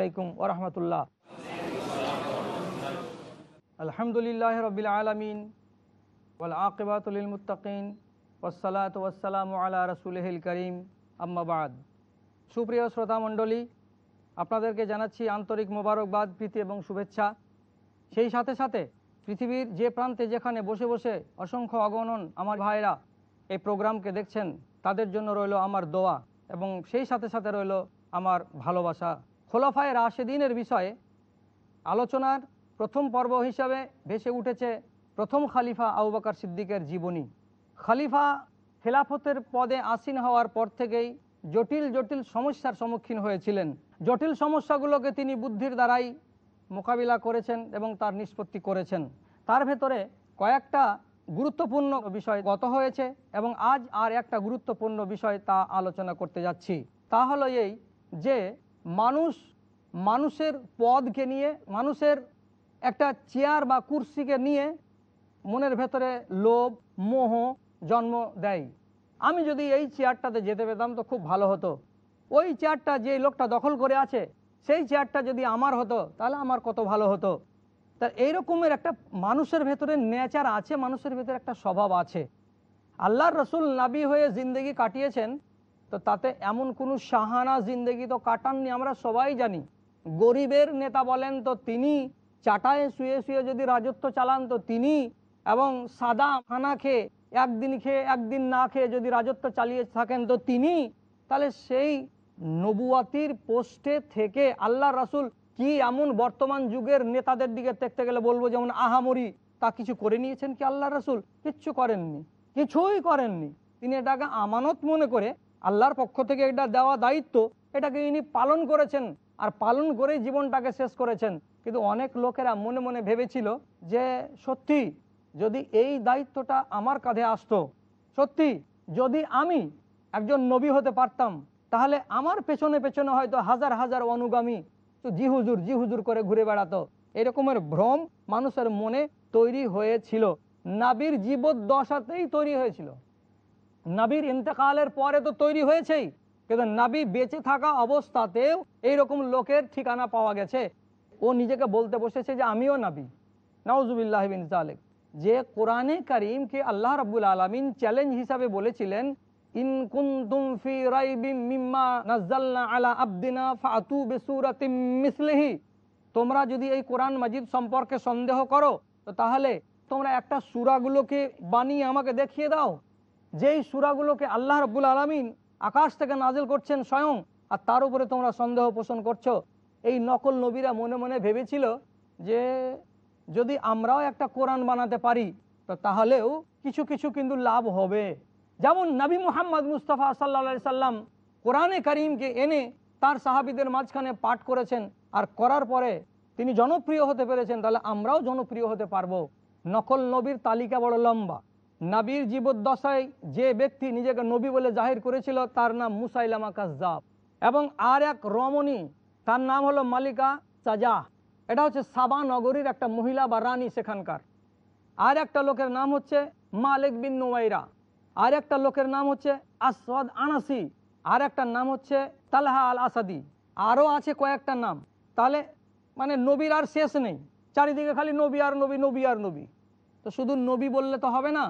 আলাইকুম ওরহমতুল্লাহ আলহামদুলিল্লাহ রবিল আলমিন ওয়াল আকিবাতুল মুতাকিন ওসালাত ওয়াসালাম আলা রসুলহিল করিম। আম্মাবাদ সুপ্রিয় শ্রোতা মণ্ডলী, আপনাদেরকে জানাচ্ছি আন্তরিক মোবারকবাদ, প্রীতি এবং শুভেচ্ছা। সেই সাথে সাথে পৃথিবীর যে প্রান্তে যেখানে বসে বসে অসংখ্য অগণন আমার ভাইরা এই প্রোগ্রামকে দেখছেন, তাদের জন্য রইল আমার দোয়া এবং সেই সাথে সাথে রইল আমার ভালোবাসা। খোলাফায় রাশেদিনের বিষয়ে আলোচনার প্রথম পর্ব হিসাবে ভেসে উঠেছে প্রথম খালিফা আউবাকার সিদ্দিকের জীবনী। খালিফা খেলাফতের পদে আসীন হওয়ার পর থেকেই জটিল জটিল সমস্যার সম্মুখীন হয়েছিলেন। জটিল সমস্যাগুলোকে তিনি বুদ্ধির দ্বারাই মোকাবিলা করেছেন এবং তার নিষ্পত্তি করেছেন। তার ভেতরে কয়েকটা গুরুত্বপূর্ণ বিষয় গত হয়েছে এবং আজ আর একটা গুরুত্বপূর্ণ বিষয় তা আলোচনা করতে যাচ্ছি। তা হলো এই যে মানুষ মানুষের পদকে নিয়ে, মানুষের একটা চেয়ার বা কুর্সিকে নিয়ে মনের ভেতরে লোভ, মোহ, জন্ম দেয়। আমি যদি এই চেয়ারটাতে যেতে পেতাম তো খুব ভালো হতো। ওই চেয়ারটা যে লোকটা দখল করে আছে, সেই চেয়ারটা যদি আমার হতো, তাহলে আমার কত ভালো হতো। তা এইরকমের একটা মানুষের ভেতরে নেচার আছে, মানুষের ভেতরে একটা স্বভাব আছে। আল্লাহর রসুল নাবি হয়ে জিন্দগি কাটিয়েছেন তো তাতে এমন কোনো সাহানা জিন্দগি তো কাটাননি, আমরা সবাই জানি। গরিবের নেতা বলেন তো তিনি, চাটায় শুয়ে শুয়ে যদি রাজত্ব চালান তো তিনি, এবং সাদা খানা খেয়ে, একদিন খেয়ে, একদিন না খেয়ে যদি রাজত্ব চালিয়ে থাকেন তো তিনি, তাহলে সেই নবুয়াতির পোস্টে থেকে আল্লাহ রাসুল কি এমন বর্তমান যুগের নেতাদের দিকে দেখতে গেলে বলব, যেমন আহামরি, তা কিছু করে নিয়েছেন কি আল্লাহ রাসুল? কিচ্ছু করেননি, কিছুই করেননি। তিনি এটাকে আমানত মনে করে আল্লাহর পক্ষ থেকে এটা দেওয়া দায়িত্ব, এটাকে ইনি পালন করেছেন আর পালন করেই জীবনটাকে শেষ করেছেন। কিন্তু অনেক লোকেরা মনে মনে ভেবেছিল যে, সত্যি যদি এই দায়িত্বটা আমার কাঁধে আসতো, সত্যি যদি আমি একজন নবী হতে পারতাম, তাহলে আমার পেছনে পেছনে হয়তো হাজার হাজার অনুগামী তো জি হুজুর জি হুজুর করে ঘুরে বেড়াতো। এরকমের ভ্রম মানুষের মনে তৈরি হয়েছিল। নাবির জীবদ্দশাতেই তৈরি হয়েছিল। নাবির ইন্তেকালের পরে তো তৈরি হয়েছেই, কিন্তু নাবি বেঁচে থাকা অবস্থাতেও এইরকম লোকের ঠিকানা পাওয়া গেছে। ও নিজেকে বলতে বসেছে যে, আমিও নাবি। নওজুবিল্লাহ বিন যে কোরআনে করিমকে আল্লাহ রাব্বুল আলমিন চ্যালেঞ্জ হিসাবে বলেছিলেন তোমরা যদি এই কোরআন মাজিদ সম্পর্কে সন্দেহ করো, তো তাহলে তোমরা একটা সুরাগুলোকে বানিয়ে আমাকে দেখিয়ে দাও। যেই সূরাগুলোকে আল্লাহ রাব্বুল আলামিন আকাশ থেকে নাজেল করছেন স্বয়ং, আর তার উপরে তোমরা সন্দেহ পোষণ করছ, এই নকল নবীরা মনে মনে ভেবেছিল যে যদি আমরাও একটা কোরআন বানাতে পারি, তো তাহলেও কিছু কিছু কিন্তু লাভ হবে। যেমন নবী মোহাম্মদ মুস্তফা সাল্লা সাল্লাম কোরআনে করিমকে এনে তার সাহাবিদের মাঝখানে পাঠ করেছেন, আর করার পরে তিনি জনপ্রিয় হতে পেরেছেন, তাহলে আমরাও জনপ্রিয় হতে পারব। নকল নবীর তালিকা বড় লম্বা। নাবির জীবদ্দশায় যে ব্যক্তি নিজেকে নবী বলে জাহির করেছিল, তার নাম মুসাইলামা কাজাব এবং আর এক রমণী, তার নাম হলো মালিকা সাজা এটা হচ্ছে সাবা নগরীর একটা মহিলা বা রানী সেখানকার। আর একটা লোকের নাম হচ্ছে মালিক বিন নুমাইরা আর একটা লোকের নাম হচ্ছে আসদ আনাসি। আর একটা নাম হচ্ছে তালহা আল আসাদি আরও আছে কয়েকটা নাম। তাহলে মানে নবীর আর শেষ নেই। চারিদিকে খালি নবী আর নবী নবী আর নবী। তো শুধু নবী বললে তো হবে না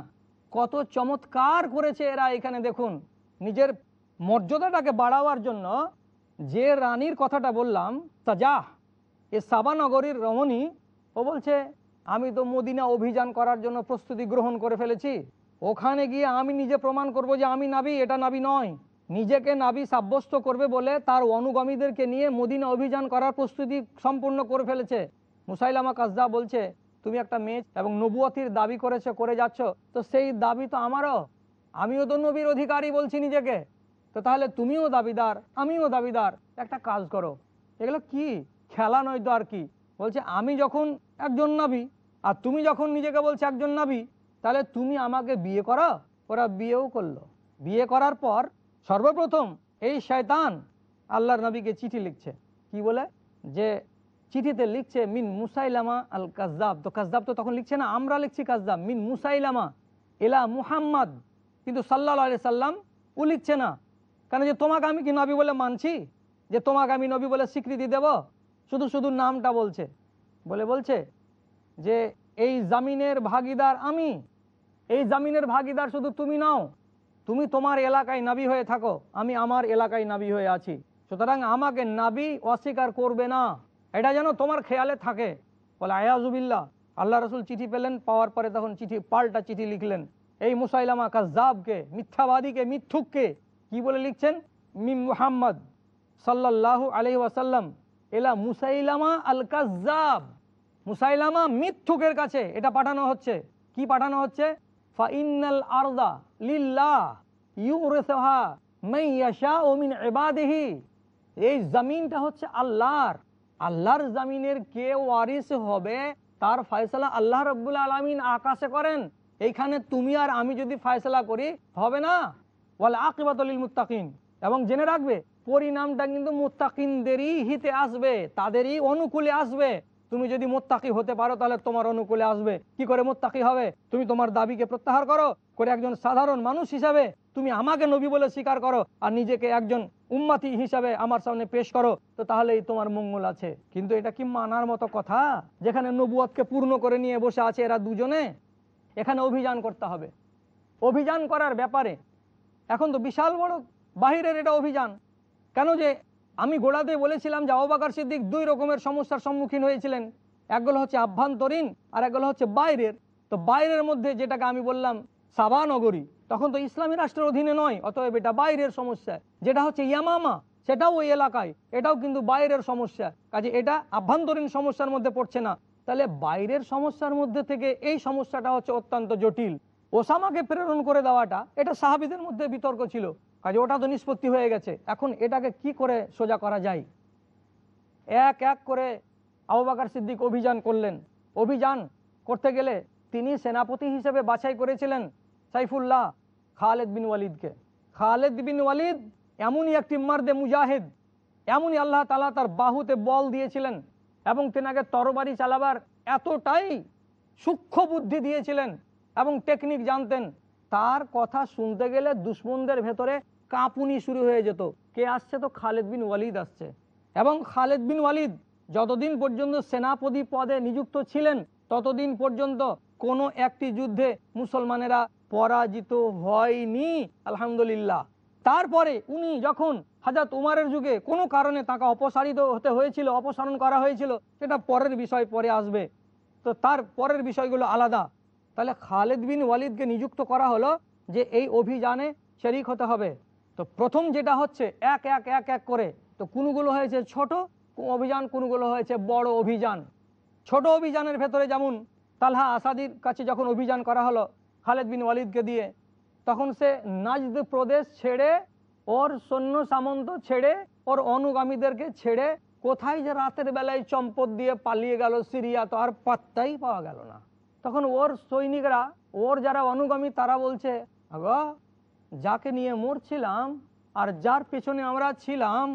কত চমৎকার করেছে এরা এখানে দেখুন। নিজের মর্যাদাটাকে বাড়াবার জন্য যে রানীর কথাটা বললাম সাজাহ এ সাবানগরীর রমণী, ও বলছে, আমি তো মদিনা অভিযান করার জন্য প্রস্তুতি গ্রহণ করে ফেলেছি। ওখানে গিয়ে আমি নিজে প্রমাণ করব যে আমি নাবি, এটা নাবি নয়। নিজেকে নাবি সাব্যস্ত করবে বলে তার অনুগামীদেরকে নিয়ে মদিনা অভিযান করার প্রস্তুতি সম্পূর্ণ করে ফেলেছে। মুসাইলামা কাজদা বলছে তুমি একটা মেয়ে এবং নবুয়তির দাবি করেছে, করে যাচ্ছ, তো সেই দাবি তো আমারও। আমিও তো নবীর অধিকারী বলছি নিজেকে। তো তাহলে তুমিও দাবিদার, আমিও দাবিদার। একটা কাজ করো। এগুলো কি? খেলা নয় তো আর কি? বলছে, আমি যখন একজন নাবি, আর তুমি যখন নিজেকে বলছো একজন নাবি, তাহলে তুমি আমাকে বিয়ে করো? ওরা বিয়েও করল। বিয়ে করার পর সর্বপ্রথম এই শয়তান আল্লাহর নবীকে চিঠি লিখছে। কি বলে? যে চিঠিতে লিখছে, মিন মুসাইলামা আল কাজদাব তো কাজদাব তো তখন লিখছে না, আমরা লিখছি কাজদাব মিন মুসাইলামা এলা মুহাম্মদ। কিন্তু সাল্লাহ আলি সাল্লাম ও লিখছে না। কেন যে তোমাকে আমি কি নবী বলে মানছি? যে তোমাকে আমি নবী বলে স্বীকৃতি দেব? শুধু শুধু নামটা বলছে। বলে বলছে যে, এই জামিনের ভাগিদার আমি। এই জামিনের ভাগিদার শুধু তুমি নাও। তুমি তোমার এলাকায় নাবি হয়ে থাকো। আমি আমার এলাকায় নাবি হয়ে আছি। সুতরাং আমাকে নাবি অস্বীকার করবে না। এটা যেন তোমার খেয়ালে থাকে। বলে আয়াজুবিল্লা আল্লাহ রসুল চিঠি পেলেন, পাওয়ার পরে তখন চিঠি, পাল্টা চিঠি লিখলেন। এই মুসাইলামা কাজাবকে মিথ্যাবাদীকে, মিথ্যুককে কি বলে লিখছেন? মিম মুহাম্মদ সাল্লাল্লাহু আলহি ওয়াসাল্লাম। এলা মুসাইলামা আল কাজাব মুসাইলামা মিথ্যুকের কাছে এটা পাঠানো হচ্ছে। কি পাঠানো হচ্ছে? ফাইনাল আরদা লিল্লাহ ইউরিসুহা মান ইয়াশাউ মিন ইবাদিহি। এই জমিনটা হচ্ছে আল্লাহর। আল্লাহর জামিনের কে ওয়ারিস হবে, তার ফয়সালা আল্লাহ রব্বুল আলমিন আকাশে করেন। এইখানে তুমি আর আমি যদি ফয়সালা করি, হবে না? বলে আকিবাতলিল মুত্তাকিন। এবং জেনে রাখবে, পরিণামটা কিন্তু মুত্তাকিনদেরই হিতে আসবে, তাদেরই অনুকূলে আসবে। তুমি যদি মোত্তাকি হতে পারো, তাহলে তোমার অনুকূলে আসবে। কি করে মোত্তাকি হবে? তুমি তোমার দাবিকে প্রত্যাহার করো। করে একজন সাধারণ মানুষ হিসাবে তুমি আমাকে নবী বলে স্বীকার করো আর নিজেকে একজন উম্মাতি হিসাবে আমার সামনে পেশ করো, তো তাহলেই তোমার মঙ্গল আছে। কিন্তু এটা কি মানার মতো কথা? যেখানে নবুয়তকে পূর্ণ করে নিয়ে বসে আছে এরা দুজনে, এখানে অভিযান করতে হবে। অভিযান করার ব্যাপারে এখন তো বিশাল বড় বাহিরের এটা অভিযান। কেন যে আমি গোড়াতে বলেছিলাম যে অবাকার সিদ্দিক দুই রকমের সমস্যার সম্মুখীন হয়েছিলেন। একগুলো হচ্ছে আভ্যন্তরীণ আর একগুলো হচ্ছে বাইরের। তো বাইরের মধ্যে যেটাকে আমি বললাম সাবা নগরী তখন তো ইসলামী রাষ্ট্রের অধীনে নয়, অতএব এটা বাইরের সমস্যা। যেটা হচ্ছে ইয়ামামা, সেটাও ওই এলাকায়, এটাও কিন্তু বাইরের সমস্যা। কাজে এটা আভ্যন্তরীণ সমস্যার মধ্যে পড়ছে না। তাহলে বাইরের সমস্যার মধ্যে থেকে এই সমস্যাটা হচ্ছে অত্যন্ত জটিল। ওসামাকে প্রেরণ করে দেওয়াটা, এটা সাহাবিদের মধ্যে বিতর্ক ছিল। কাজে ওটা তো নিষ্পত্তি হয়ে গেছে। এখন এটাকে কি করে সোজা করা যায়? এক এক করে আবুবাকার সিদ্দিক অভিযান করলেন। অভিযান করতে গেলে তিনি সেনাপতি হিসেবে বাছাই করেছিলেন। সাইফুল্লাহ খালেদ বিন ওয়ালিদকে। খালেদ বিন ওয়ালিদ এমনই একটি মার্দে মুজাহিদ, এমনই আল্লাহ তালা তার বাহুতে বল দিয়েছিলেন এবং তেনাকে তরবারি চালাবার এতটাই সূক্ষ্ম বুদ্ধি দিয়েছিলেন এবং টেকনিক জানতেন। তার কথা শুনতে গেলে দুশ্মনদের ভেতরে কাঁপুনি শুরু হয়ে যেত। কে আসছে তো? খালেদ বিন ওয়ালিদ আসছে। এবং খালেদ বিন ওয়ালিদ যতদিন পর্যন্ত সেনাপতি পদে নিযুক্ত ছিলেন, ততদিন পর্যন্ত কোনো একটি যুদ্ধে মুসলমানেরা পরাজিত হয়নি, আলহামদুলিল্লাহ। তারপরে উনি যখন হাজাত উমারের যুগে কোনো কারণে তাকে অপসারিত হতে হয়েছিল, অপসারণ করা হয়েছিল, সেটা পরের বিষয় পরে আসবে। তো তার পরের বিষয়গুলো আলাদা। তাহলে খালেদ বিন ওয়ালিদকে নিযুক্ত করা হলো যে এই অভিযানে শরিক হতে হবে। তো প্রথম যেটা হচ্ছে, এক এক এক এক করে। তো কোনগুলো হয়েছে? ছোট অভিযান, কোনগুলো হয়েছে? বড় অভিযান। ছোট অভিযানের ভেতরে যেমন তালহা আসাদির কাছে যখন অভিযান করা হলো খালেদ বিন ওয়ালিদকে দিয়ে। তখন সে নাজদ প্রদেশ ছেড়ে ওর সৈন্য সামন্ত ছেড়ে ওর অনুগামীদেরকে ছেড়ে কোথায় যে রাতের বেলায় চম্পট দিয়ে পালিয়ে গেল সিরিয়া, তো আর পাত্তাই পাওয়া গেল না। তখন ওর সৈনিকরা, ওর যারা অনুগামী, তারা বলছে, আগো, যাকে নিয়ে মরছিলাম আর যার পেছনে আমরা ছিলাম,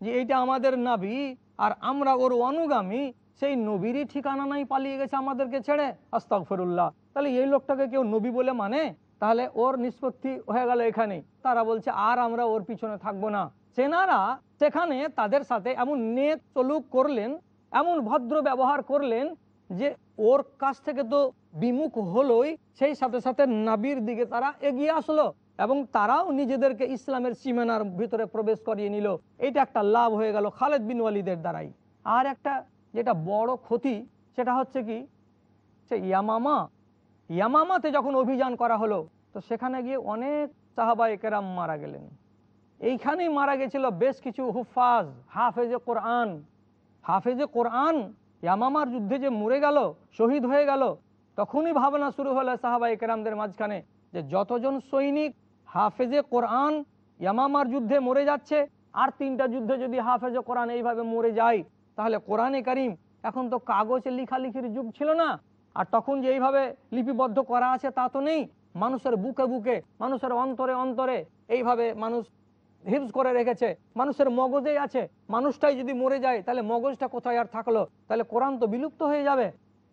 যে এইটা আমাদের নাবি আর আমরা ওর অনুগামী সেই নবীরই ঠিকানা নাই পালিয়ে গেছে আমাদেরকে ছেড়ে, আস্তাগফিরুল্লাহ। তাহলে এই লোকটাকে কেউ নবী বলে মানে? তাহলে ওর নিষ্পত্তি হয়ে গেল এখানে তারা বলছে, আর আমরা ওর পিছনে থাকব না। সেনারা সেখানে তাদের সাথে এমন নেক চলুক করলেন, এমন ভদ্র ব্যবহার করলেন যে ওর কাছ থেকে তো বিমুখ হলোই, সেই সাথে সাথে নাবির দিকে তারা এগিয়ে আসলো এবং তারাও নিজেদেরকে ইসলামের সীমানার ভিতরে প্রবেশ করিয়ে নিল। এটা একটা লাভ হয়ে গেল খালেদ বিন ওয়ালিদের দ্বারাই। আর একটা যেটা বড় ক্ষতি, সেটা হচ্ছে কি? সে ইয়ামামা, ইয়ামামাতে যখন অভিযান করা হলো, তো সেখানে গিয়ে অনেক সাহাবা একেরাম মারা গেলেন। এইখানেই মারা গেছিল বেশ কিছু হুফাজ, হাফেজে কোরআন। হাফেজে কোরআন, ইয়ামামার যুদ্ধে যে মরে গেল, শহীদ হয়ে গেল, তখনই ভাবনা শুরু হলো সাহাবা কেরামদের মাঝখানে যে যতজন সৈনিক হাফেজে কোরআন, ইয়ামামার যুদ্ধে মরে যাচ্ছে, আর তিনটা যুদ্ধে যদি হাফেজে কোরআন এইভাবে মরে যায় তাহলে কোরআনে কারিম এখন তো কাগজে লিখালিখির যুগ ছিল না। আর তখন যে এইভাবে লিপিবদ্ধ করা আছে তা তো নেই। মানুষের বুকে বুকে, মানুষের অন্তরে অন্তরে এইভাবে মানুষ হিপস করে রেখেছে। মানুষের মগজেই আছে। মানুষটাই যদি মরে যায়, তাহলে মগজটা কোথায় আর থাকল? তাহলে কোরআন তো বিলুপ্ত হয়ে যাবে।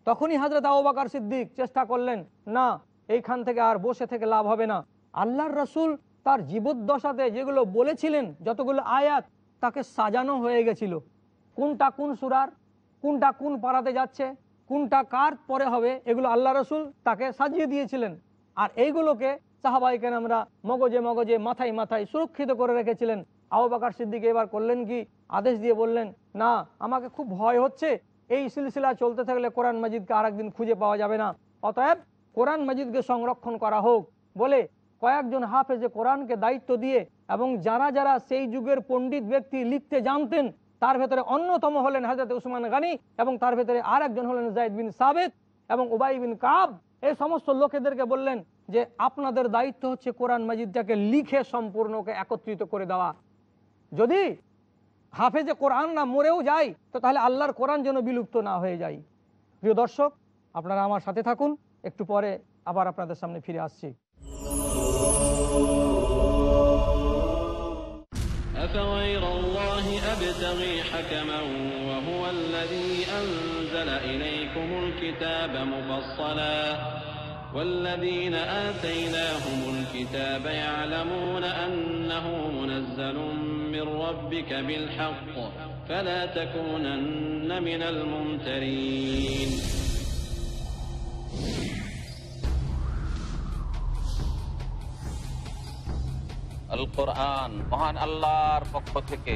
তখনই হাজরত আবাকার সিদ্দিক চেষ্টা করলেন, না, এইখান থেকে আর বসে থেকে লাভ হবে না। আল্লাহর রসুল তার জীবদ্দশাতে যেগুলো বলেছিলেন, যতগুলো আয়াত, তাকে সাজানো হয়ে গেছিল। কোনটা কোন সুরার, কোনটা কোন পাড়াতে যাচ্ছে, কোনটা কার পরে হবে, এগুলো আল্লাহ রসুল তাকে সাজিয়ে দিয়েছিলেন। আর এইগুলোকে সাহাবাইকেন আমরা মগজে মগজে, মাথায় মাথায় সুরক্ষিত করে রেখেছিলেন। আবু বাকার সিদ্দিকে এবার করলেন কি? আদেশ দিয়ে বললেন, না, আমাকে খুব ভয় হচ্ছে। এই সিলসিলা চলতে থাকলে কোরআন মাজিদকে আর একদিন খুঁজে পাওয়া যাবে না। অতএব কোরআন মাজিদকে সংরক্ষণ করা হোক। বলে কয়েকজন হাফেজে কোরআনকে দায়িত্ব দিয়ে এবং যারা যারা সেই যুগের পণ্ডিত ব্যক্তি লিখতে জানতেন তার ভেতরে অন্যতম হলেন হাজরত উসমান গানি এবং তার ভেতরে আর একজন হলেন জাইদ বিন সাবেদ এবং উবাই বিন কাব। এই সমস্ত লোকেদেরকে বললেন যে আপনাদের দায়িত্ব হচ্ছে কোরআন মাজিদটাকে লিখে সম্পূর্ণকে একত্রিত করে দেওয়া। যদি হাফেজে কোরআন না মরেও যায়, তো তাহলে আল্লাহর কোরআন যেন বিলুপ্ত না হয়ে যায়। প্রিয় দর্শক, আপনারা আমার সাথে থাকুন, একটু পরে আবার আপনাদের সামনে ফিরে আসছি। الله أبتغي حكما وهو الذي أنزل إليكم الكتاب مفصلا والذين آتيناهم الكتاب يعلمون أنه منزل من ربك بالحق فلا تكونن من الممترين আল কোরআন মহান আল্লাহর পক্ষ থেকে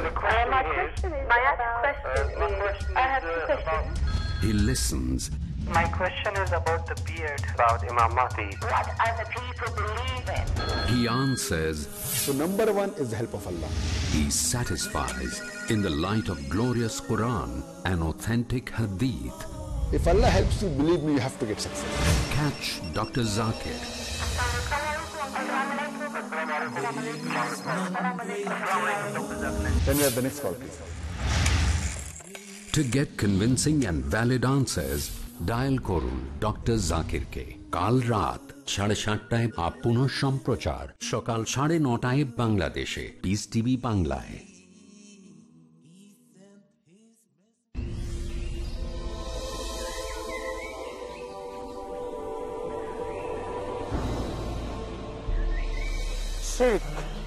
He listens. My question is about the beard. About Imam Mahdi. What other people believe in? He answers. So number one is the help of Allah. He satisfies in the light of glorious Quran and authentic Hadith. If Allah helps you, believe me, you have to get success. Catch Dr. Zakir Then we have the next call, please. To get convincing and valid answers. Dial করুন doctor জাকিরকে কাল রাত সাড়ে সাতটায় up পুনঃ সম্প্রচার সকাল সাড়ে নটায় বাংলাদেশে পিস টিভি বাংলায়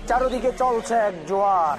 চারদিকে চলছে এক জোয়ার।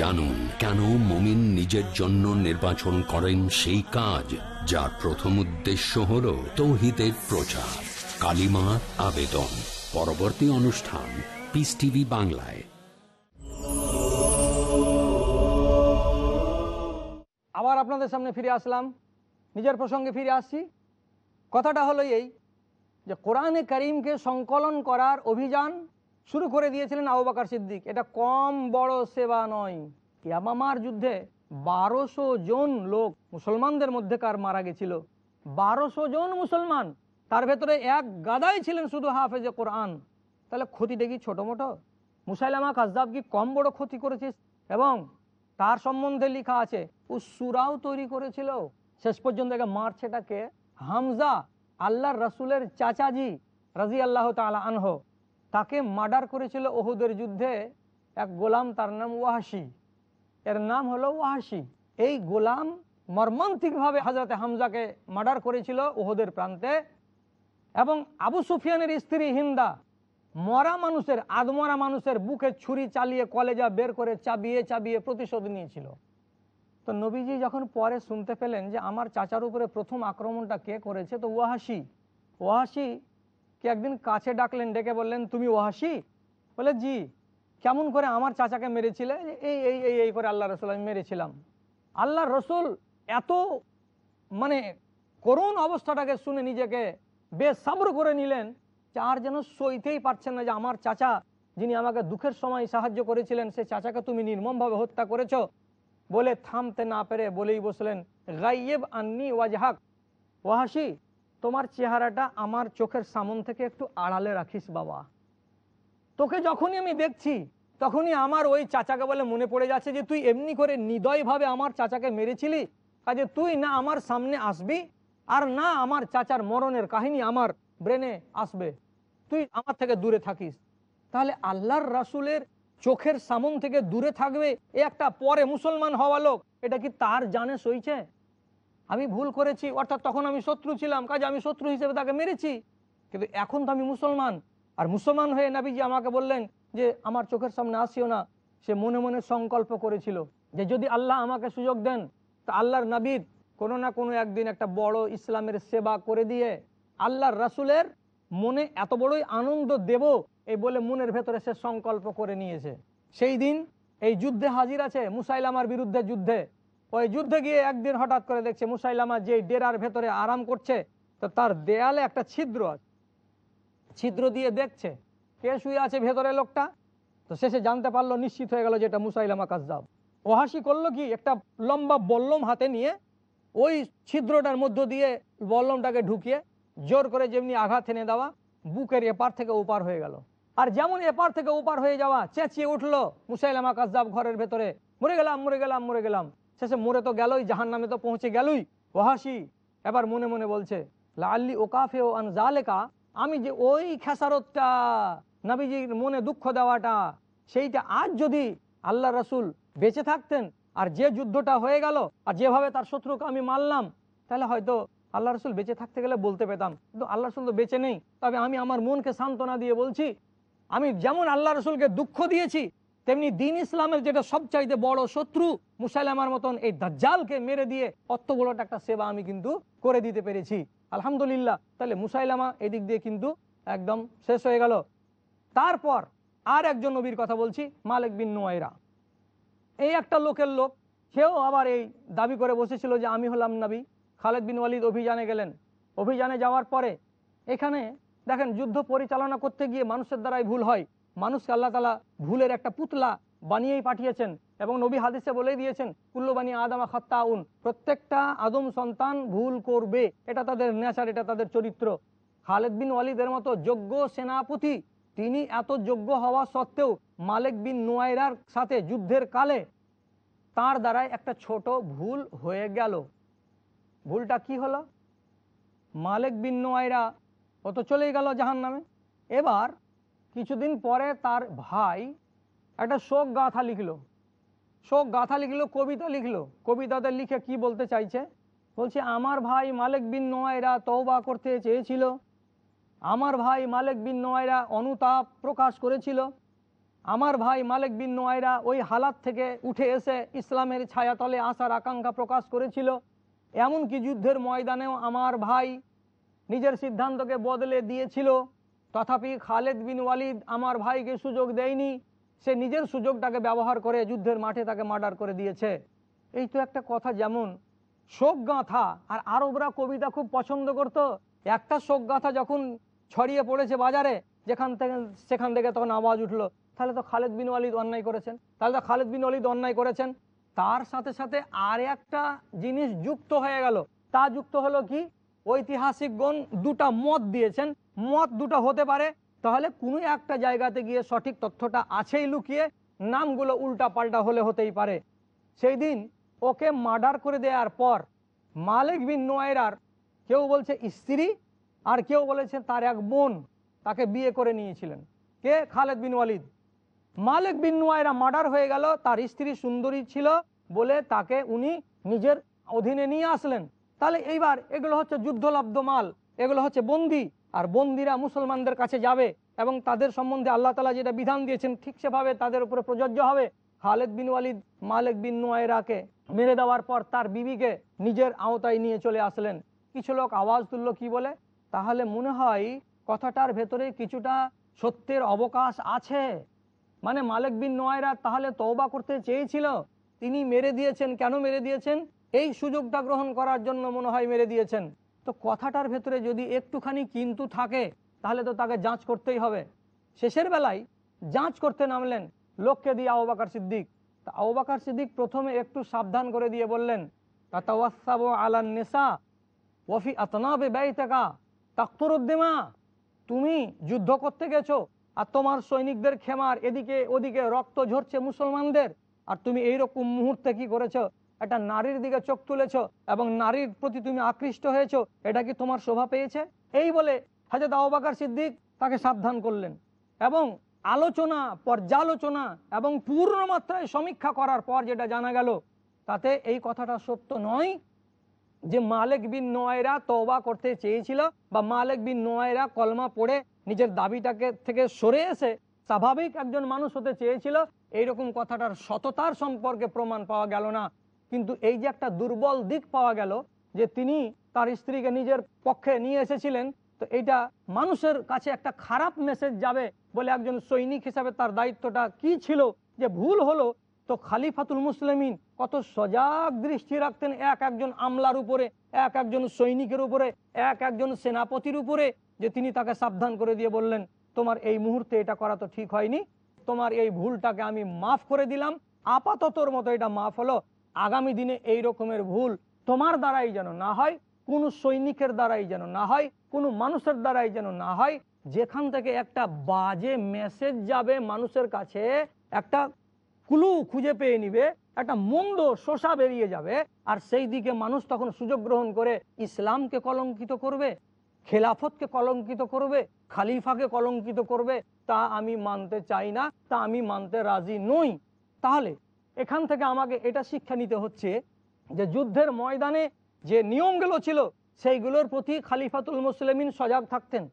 জানুন কেন মমিন নিজের জন্য নির্বাচন করেন সেই কাজ, যার প্রথম উদ্দেশ্য হল তৌহিদের প্রচার। কালিমা আবেদন। পরবর্তী অনুষ্ঠান পিস টিভি বাংলায়। আবার আপনাদের সামনে ফিরে আসলাম। নিজের প্রসঙ্গে ফিরে আসছি কথাটা হলো এই যে কোরআনে করিমকে সংকলন করার অভিযান শুরু করে দিয়েছিলেন আবু বাকার সিদ্দিক। এটা কম বড় সেবা নয়। ইয়ামামার যুদ্ধে বারোশো জন লোক মুসলমানদের মধ্যেকার মারা গেছিল। বারোশো জন মুসলমান। তার ভেতরে এক গাদাই ছিলেন শুধু হাফেজে কোরআন। তাহলে ক্ষতিটা কি ছোটো মোটো? মুসাইলামা কাজদাব কি কম বড় ক্ষতি করেছিস? এবং তার সম্বন্ধে লেখা আছে ও সুরাও তৈরি করেছিল। শেষ পর্যন্ত একে মারছেটাকে হামজা, আল্লাহর রসুলের চাচাজি রাজি আল্লাহ তালা আনহ। তাকে মার্ডার করেছিল ওহুদের যুদ্ধে এক গোলাম, তার নাম ওয়াহাসি এর নাম হলো ওয়াহাসি এই গোলাম মর্মান্তিকভাবে হাজরতে হামজাকে মার্ডার করেছিল ওহুদের প্রান্তে এবং আবু সুফিয়ানের স্ত্রী হিন্দা, মরা মানুষের আদমরা মানুষের বুকে ছুরি চালিয়ে কলেজা বের করে চাবিয়ে চাবিয়ে প্রতিশোধ নিয়েছিল। তো নবীজি যখন পরে শুনতে পেলেন যে আমার চাচার উপরে প্রথম আক্রমণটা কে করেছে, তো ওয়াহাসি ওয়াহাসি কে একদিন কাছে ডাকলেন, ডেকে বললেন, তুমি ওয়াহাসি বলে, জি। কেমন করে আমার চাচাকে মেরেছিলে? এই এই এই এই করে আল্লাহ রসুল, আমি মেরেছিলাম। আল্লাহ রসুল এত মানে করুণ অবস্থাটাকে শুনে নিজেকে বেশ করে নিলেন আর যেন সইতেই পারছেন না যে আমার চাচা, যিনি আমাকে দুঃখের সময় সাহায্য করেছিলেন, সে চাচাকে তুমি নির্মমভাবে হত্যা করেছ? বলে, থামতে না পেরে বলেই বসলেন, গাইয়েব আন্নি ওয়াজহাক। ওয়াহাসি তোমার চেহারাটা আমার চোখের সামন থেকে একটু আড়ালে রাখিস বাবা। তোকে যখনই আমি দেখছি, তখনই আমার ওই চাচাকে বলে মনে পড়ে যাচ্ছে যে তুই এমনি করে নিদয়ভাবে আমার চাচাকে মেরেছিলি কাজে তুই না আমার সামনে আসবি, আর না আমার চাচার মরণের কাহিনী আমার ব্রেনে আসবে। তুই আমার থেকে দূরে থাকিস। তাহলে আল্লাহর রাসুলের চোখের সামন থেকে দূরে থাকবে, এ একটা পরে মুসলমান হওয়া লোক, এটা কি তার জানে সইছে? আমি ভুল করেছি, অর্থাৎ তখন আমি শত্রু ছিলাম, কাজে আমি শত্রু হিসেবে তাকে মেরেছি। কিন্তু এখন তো আমি মুসলমান। আর মুসলমান হয়ে নাবিজি আমাকে বললেন যে, আমার চোখের সামনে আসিও না। সে মনে মনে সংকল্প করেছিল যে, যদি আল্লাহ আমাকে সুযোগ দেন, তা আল্লাহর নাবিদ কোনো না কোনো একদিন একটা বড় ইসলামের সেবা করে দিয়ে আল্লাহর রাসুলের মনে এত বড়ই আনন্দ দেব এই বলে মনের ভেতরে সে সংকল্প করে নিয়েছে। সেই দিন এই যুদ্ধে হাজির আছে মুসাইলামার বিরুদ্ধে যুদ্ধে। ওই যুদ্ধে গিয়ে একদিন হঠাৎ করে দেখছে মুসাইলামা যে ডেরার ভেতরে আরাম করছে, তো তার দেয়ালে একটা ছিদ্র আছে। ছিদ্র দিয়ে দেখছে, কে শুয়ে আছে ভেতরে লোকটা? তো শেষে জানতে পারল, নিশ্চিত হয়ে গেল যে এটা মুসাইলামা কাজদাব ওহাসি করল কি, একটা লম্বা বল্লম হাতে নিয়ে ওই ছিদ্রটার মধ্য দিয়ে বল্লমটাকে ঢুকিয়ে জোর করে যেমনি আঘাত এনে দেওয়া, বুকের এপার থেকে ওপার হয়ে গেল। আর যেমন এপার থেকে ওপার হয়ে যাওয়া, চেঁচিয়ে উঠল মুসাইলামা কাজদাব ঘরের ভেতরে। মরে গেলাম মরে গেলাম মরে গেলাম। শেষে মরে তো গেলই জাহান নামে তো পৌঁছে গেলই। ওহাসি এবার মনে মনে বলছে লাল্লি ওকাফে ও আনজালেকা আমি যে ওই খেসারতটা নাবিজির মনে দুঃখ দেওয়াটা, সেইটা আজ যদি আল্লাহ রসুল বেঁচে থাকতেন, আর যে যুদ্ধটা হয়ে গেল, আর যেভাবে তার শত্রুকে আমি মারলাম, তাহলে হয়তো আল্লাহ রসুল বেঁচে থাকতে গেলে বলতে পেতাম। কিন্তু আল্লাহ রসুল তো বেঁচে নেই। তবে আমি আমার মনকে সান্ত্বনা দিয়ে বলছি, আমি যেমন আল্লাহ রসুলকে দুঃখ দিয়েছি তেমনি দিন ইসলামের যেটা সবচাইতে বড় শত্রু, মুসাইলামার মতন এই দাজ্জালকে মেরে দিয়ে অত বড়টা একটা সেবা আমি কিন্তু করে দিতে পেরেছি। আলহামদুলিল্লাহ, তাহলে মুসাইলামা এদিক দিয়ে কিন্তু একদম শেষ হয়ে গেল। তারপর আর একজন নবীর কথা বলছি, মালিক বিন নোয়াইরা। এই একটা লোকের লোক, সেও আবার এই দাবি করে বসেছিল যে আমি হলাম নবী। খালেদ বিন ওয়ালিদ অভিযানে গেলেন। অভিযানে যাওয়ার পরে এখানে দেখেন যুদ্ধ পরিচালনা করতে গিয়ে মানুষের দ্বারাই ভুল হয়। মানুষকে আল্লাহ তালা ভুলের একটা পুতলা বানিয়েই পাঠিয়েছেন এবং নবী হাদিসে বলেই দিয়েছেন কুল্লবানী আদামা খাত্তাউন, প্রত্যেকটা আদম সন্তান ভুল করবে। এটা তাদের নেচার এটা তাদের চরিত্র। খালেদ বিন ওয়ালিদের মতো যোগ্য সেনাপতি, তিনি এত যোগ্য হওয়া সত্ত্বেও মালেক বিন নোয়াইরার সাথে যুদ্ধের কালে তার দ্বারাই একটা ছোট ভুল হয়ে গেল। ভুলটা কি হলো? মালেক বিন নোয়াইরা অত চলেই গেল জাহান নামে এবার কিছুদিন পরে তার ভাই একটা শোক গাথা লিখলো। শোক গাথা লিখলো, কবিতা লিখলো। কবিতাতে লিখে কি বলতে চাইছে? বলছে, আমার ভাই মালিক বিন নোয়াইরা তওবা করতে চেয়েছিল। আমার ভাই মালিক বিন নোয়াইরা অনুতাপ প্রকাশ করেছিল। আমার ভাই মালিক বিন নোয়াইরা ওই হালাত থেকে উঠে এসে ইসলামের ছায়াতলে আসার আকাঙ্ক্ষা প্রকাশ করেছিল। এমনকি যুদ্ধের ময়দানেও আমার ভাই নিজের সিদ্ধান্তকে বদলে দিয়েছিল। তথাপি খালেদ বিন ওয়ালিদ আমার ভাইকে সুযোগ দেয়নি। সে নিজের সুযোগটাকে ব্যবহার করে যুদ্ধের মাঠে তাকে মার্ডার করে দিয়েছে। এই তো একটা কথা যেমন, শোক গাঁথা আর আরবরা কবিতা খুব পছন্দ করত। একটা শোক গাঁথা যখন ছড়িয়ে পড়েছে বাজারে, যেখান থেকে, সেখান থেকে তখন আওয়াজ উঠল। তাহলে তো খালেদ বিন ওয়ালিদ অন্যায় করেছেন। তাহলে তো খালেদ বিন ওয়ালিদ অন্যায় করেছেন। তার সাথে সাথে আর একটা জিনিস যুক্ত হয়ে গেল। তা যুক্ত হলো কি? ঐতিহাসিকগণ দুটা মত দিয়েছেন। মত দুটো হতে পারে, তাহলে কোনো একটা জায়গাতে গিয়ে সঠিক তথ্যটা আছেই লুকিয়ে নামগুলো উল্টা পাল্টা হলে হতেই পারে। সেই দিন ওকে মার্ডার করে দেওয়ার পর মালিক বিন নোয়েরার কেউ বলছে স্ত্রী আর কেউ বলেছে তার এক বোন তাকে বিয়ে করে নিয়েছিলেন। কে? Khalid bin Walid. Malik bin Nuwayra murder হয়ে গেল, তার স্ত্রী সুন্দরী ছিল বলে তাকে উনি নিজের অধীনে নিয়ে আসলেন। তাহলে এইবার এগুলো হচ্ছে যুদ্ধলব্ধ মাল, এগুলো হচ্ছে বন্দি। আর বন্দিরা মুসলমানদের কাছে যাবে এবং তাদের সম্বন্ধে আল্লাহ তালা যেটা বিধান দিয়েছেন ঠিক সেভাবে তাদের উপরে প্রযোজ্য হবে। খালেদ বিন ওয়ালিদ, মালিক বিন নোয়াইরাকে মেরে দেওয়ার পর তার বিবিকে নিজের আওতায় নিয়ে চলে আসলেন। কিছু লোক আওয়াজ তুললো, কি বলে? তাহলে মনে হয় কথাটার ভেতরে কিছুটা সত্যের অবকাশ আছে। মানে মালেক বিন নোয়াইরা তাহলে তওবা করতে চেয়েছিল। তিনি মেরে দিয়েছেন। কেন মেরে দিয়েছেন? এই সুযোগটা গ্রহণ করার জন্য মনে হয় মেরে দিয়েছেন। তো কথাটার ভেতরে যদি একটুখানি কিন্তু থাকে, তাহলে তো তাকে যাঞ্চ করতেই হবে। শেষের বেলায় যাঞ্চ করতে নামলেন লোককে দিয়ে আবাকার সিদ্দিক। তা আবাকার সিদ্দিক প্রথমে একটু সাবধান করে দিয়ে বললেন তাতাওয়াসাবু আলান নেশা ওফি আতনাবে ব্যয় টাকা তাক্তরুদ্দিমা, তুমি যুদ্ধ করতে গেছো আর তোমার সৈনিকদের খেমার এদিকে ওদিকে রক্ত ঝরছে মুসলমানদের। আর তুমি এইরকম মুহূর্তে কি করেছ? একটা নারীর দিকে চোখ তুলেছ এবং নারীর প্রতি তুমি আকৃষ্ট হয়েছ, এটা কি তোমার শোভা পেয়েছে? এই বলে হাজরত আবাকার সিদ্দিক তাকে সাবধান করলেন এবং আলোচনা, পর্যালোচনা এবং পূর্ণ মাত্রায় সমীক্ষা করার পর যেটা জানা গেল, তাতে এই কথাটা সত্য নয় যে মালিক বিন নোয়েরা তওবা করতে চেয়েছিল বা মালিক বিন নোয়েরা কলমা পড়ে নিজের দাবিটাকে থেকে সরে এসে স্বাভাবিক একজন মানুষ হতে চেয়েছিল, এইরকম কথাটার সততার সম্পর্কে প্রমাণ পাওয়া গেল না। কিন্তু এই যে একটা দুর্বল দিক পাওয়া গেল যে তিনি তার স্ত্রীকে নিজের পক্ষে নিয়ে এসেছিলেন, তো এইটা মানুষের কাছে একটা খারাপ মেসেজ যাবে বলে একজন সৈনিক হিসাবে তার দায়িত্বটা কি ছিল যে ভুল হলো, তো খালিফাতুল মুসলিমিন কত সজাগ দৃষ্টি রাখতেন এক একজন আমলার উপরে, এক একজন সৈনিকের উপরে, এক একজন সেনাপতির উপরে, যে তিনি তাকে সাবধান করে দিয়ে বললেন, তোমার এই মুহূর্তে এটা করা তো ঠিক হয়নি, তোমার এই ভুলটাকে আমি মাফ করে দিলাম, আপাততর মতো এটা মাফ হলো। আগামী দিনে এই রকমের ভুল তোমার দ্বারাই যেন না হয়, কোনো সৈনিকের দ্বারাই যেন না হয়, কোনো মানুষের দ্বারাই যেন না হয়, যেখান থেকে একটা বাজে মেসেজ যাবে মানুষের কাছে, একটা কুলু খুঁজে পেয়ে নিবে, একটা মন্দ শোষা বেরিয়ে যাবে, আর সেই দিকে মানুষ তখন সুযোগ গ্রহণ করে ইসলামকে কলঙ্কিত করবে, খেলাফতকে কলঙ্কিত করবে, খালিফাকে কলঙ্কিত করবে, তা আমি মানতে চাই না, তা আমি মানতে রাজি নই। তাহলে এখান থেকে আমাকে এটা শিক্ষা নিতে হচ্ছে যে যুদ্ধের ময়দানে যে নিয়মগুলো ছিল, সেইগুলোর প্রতি খালিফাতুল মুসলিমিন সজাগ থাকতেন।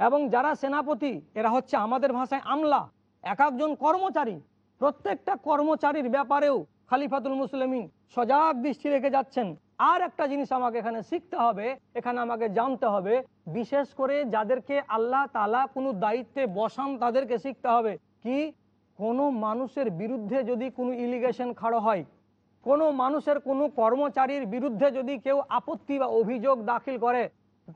এবং যারা সেনাপতি, এরা হচ্ছে আমাদের ভাষায় আমলা, এক একজন কর্মচারী। প্রত্যেকটা কর্মচারীর ব্যাপারেও খালিফাতুল মুসলিমিন সজাগ দৃষ্টি রেখে যাচ্ছেন। আর একটা জিনিস আমাকে এখানে শিখতে হবে, এখানে আমাকে জানতে হবে, বিশেষ করে যাদেরকে আল্লাহ তালা কোনো দায়িত্বে বসান তাদেরকে শিখতে হবে। কি? কোনো মানুষের বিরুদ্ধে যদি কোনো ইলিগেশন খাড়ো হয়, কোনো মানুষের কোনো কর্মচারীর বিরুদ্ধে যদি কেউ আপত্তি বা অভিযোগ দাখিল করে,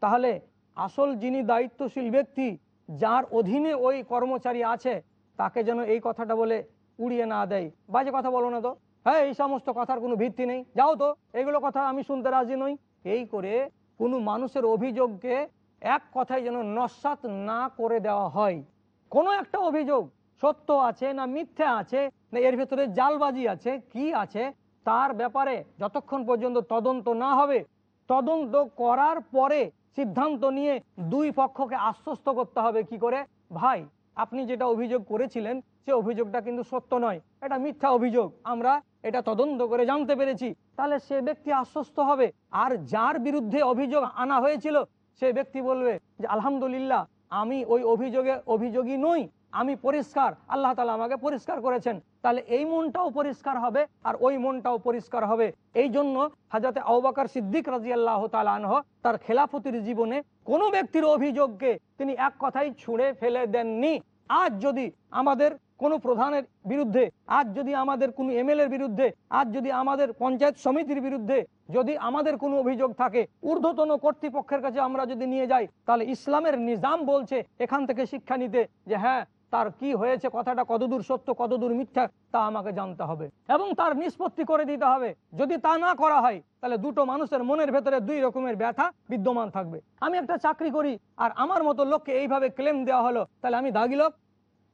তাহলে আসল যিনি দায়িত্বশীল ব্যক্তি, যার অধীনে ওই কর্মচারী আছে, তাকে যেন এই কথাটা বলে উড়িয়ে না দেয়। বাজে কথা বলো না তো। হ্যাঁ এই সমস্ত কথার কোনো ভিত্তি নেই। যাও তো, এগুলো কথা আমি শুনতে রাজি নই। এই করে কোনো মানুষের অভিযোগকে এক কথায় যেন নস্বাত না করে দেওয়া হয়। কোনো একটা অভিযোগ সত্য আছে না মিথ্যে আছে, না এর ভেতরে জালবাজি আছে, কি আছে, তার ব্যাপারে যতক্ষণ পর্যন্ত তদন্ত না হবে, তদন্ত করার পরে সিদ্ধান্ত নিয়ে দুই পক্ষকে আশ্বস্ত করতে হবে কি করে? ভাই, আপনি যেটা অভিযোগ করেছিলেন, সে অভিযোগটা কিন্তু সত্য নয়। এটা মিথ্যা অভিযোগ। আমরা এটা তদন্ত করে জানতে পেরেছি। তাহলে সে ব্যক্তি আশ্বস্ত হবে। আর যার বিরুদ্ধে অভিযোগ আনা হয়েছিল, সে ব্যক্তি বলবে যে, আলহামদুলিল্লাহ, আমি ওই অভিযোগে অভিযোগী নই। আমি পরিষ্কার, আল্লাহ তালা আমাকে পরিষ্কার করেছেন। তাহলে এই মনটাও পরিষ্কার হবে আর ওই মনটাও পরিষ্কার হবে। এই জন্য হাজাতে আউবাকার সিদ্দিক রাজিয়াল্লাহ তালানহ তার খেলাফতির জীবনে কোনো ব্যক্তির অভিযোগকে তিনি এক কথাই ছুঁড়ে ফেলে দেননি। আজ যদি আমাদের কোনো প্রধানের বিরুদ্ধে, আজ যদি আমাদের কোনো এমএলএর বিরুদ্ধে, আজ যদি আমাদের পঞ্চায়েত সমিতির বিরুদ্ধে যদি আমাদের কোনো অভিযোগ থাকে, ঊর্ধ্বতন কর্তৃপক্ষের কাছে আমরা যদি নিয়ে যাই, তাহলে ইসলামের নিজাম বলছে এখান থেকে শিক্ষা নিতে যে হ্যাঁ তার কি হয়েছে, কথাটা কতদূর সত্য, কতদূর মিথ্যা, তা আমাকে জানতে হবে এবং তার নিষ্পত্তি করে দিতে হবে। যদি তা না করা হয়, তাহলে দুটো মানুষের মনের ভেতরে দুই রকমের ব্যথা বিদ্যমান থাকবে। আমি একটা চাকরি করি আর আমার মতো লোককে এইভাবে ক্লেম দেওয়া হলো, তাহলে আমি দাগি লোক?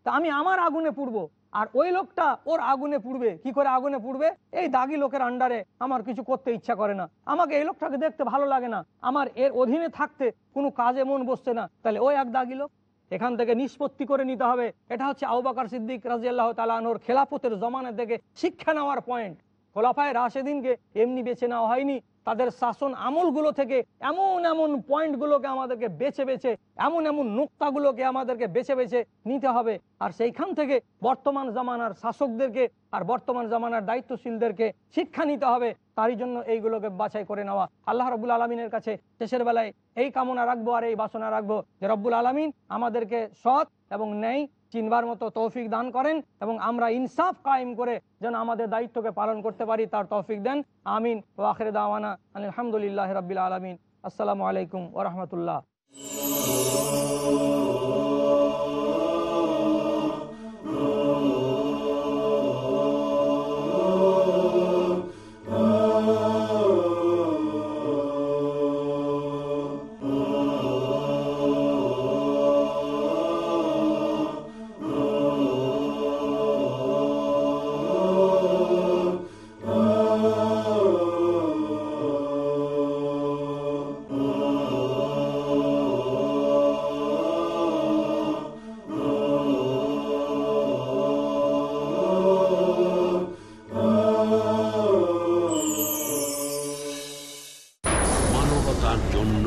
তা আমি আমার আগুনে পুড়বো আর ওই লোকটা ওর আগুনে পুড়বে। কি করে আগুনে পুড়বে? এই দাগি লোকের আন্ডারে আমার কিছু করতে ইচ্ছা করে না। আমাকে এই লোকটাকে দেখতে ভালো লাগে না। আমার এর অধীনে থাকতে কোনো কাজে মন বসছে না। তাহলে ওই এক দাগি লোক? এখান থেকে নিষ্পত্তি করে নিতে হবে। এটা হচ্ছে আউবাকার সিদ্দিক রাজি আল্লাহ তালানোর খেলাফতের জমানা থেকে শিক্ষা নেওয়ার পয়েন্ট খোলাফায় রাশেদিনকে এমনি বেছে নেওয়া হয়নি। তাদের শাসন আমলগুলো থেকে এমন এমন পয়েন্টগুলোকে আমাদেরকে বেছে বেছে, এমন এমন নুক্তাগুলোকে আমাদেরকে বেছে বেছে নিতে হবে। আর সেইখান থেকে বর্তমান জামানার শাসকদেরকে আর বর্তমান জামানার দায়িত্বশীলদেরকে শিক্ষা নিতে হবে। তারই জন্য এইগুলোকে বাছাই করে নেওয়া। আল্লাহ রব্বুল আলমিনের কাছে শেষের বেলায় এই কামনা রাখব আর এই বাসনা রাখব যে, রব্বুল আলমিন আমাদেরকে সৎ এবং ন্যায় চিনবার মতো তৌফিক দান করেন এবং আমরা ইনসাফ কায়েম করে যেন আমাদের দায়িত্বকে পালন করতে পারি, তার তৌফিক দেন। আমিন। ওয়াখরে দাওয়ানা আলহামদুলিল্লাহ রবিল আলমিন। আসসালামু আলাইকুম ওরহমতুল্লাহ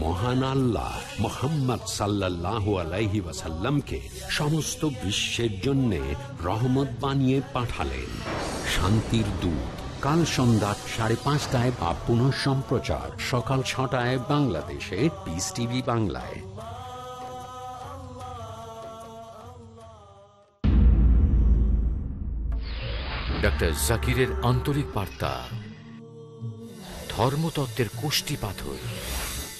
মহান আল্লাহ মোহাম্মদ সাল্লাহ আলাইহি ওয়াসাল্লামকে সমস্ত বিশ্বের জন্য রহমত বানিয়ে পাঠালেন। শান্তির দূত। কাল সন্ধ্যা সাড়ে পাঁচটায় বা পুনঃ সম্প্রচার। সকাল ছটায় বাংলাদেশে পিস টিভি বাংলায়। ডক্টর জাকিরের আন্তরিক বার্তা। ধর্মতত্ত্বের কোষ্টি পাথর।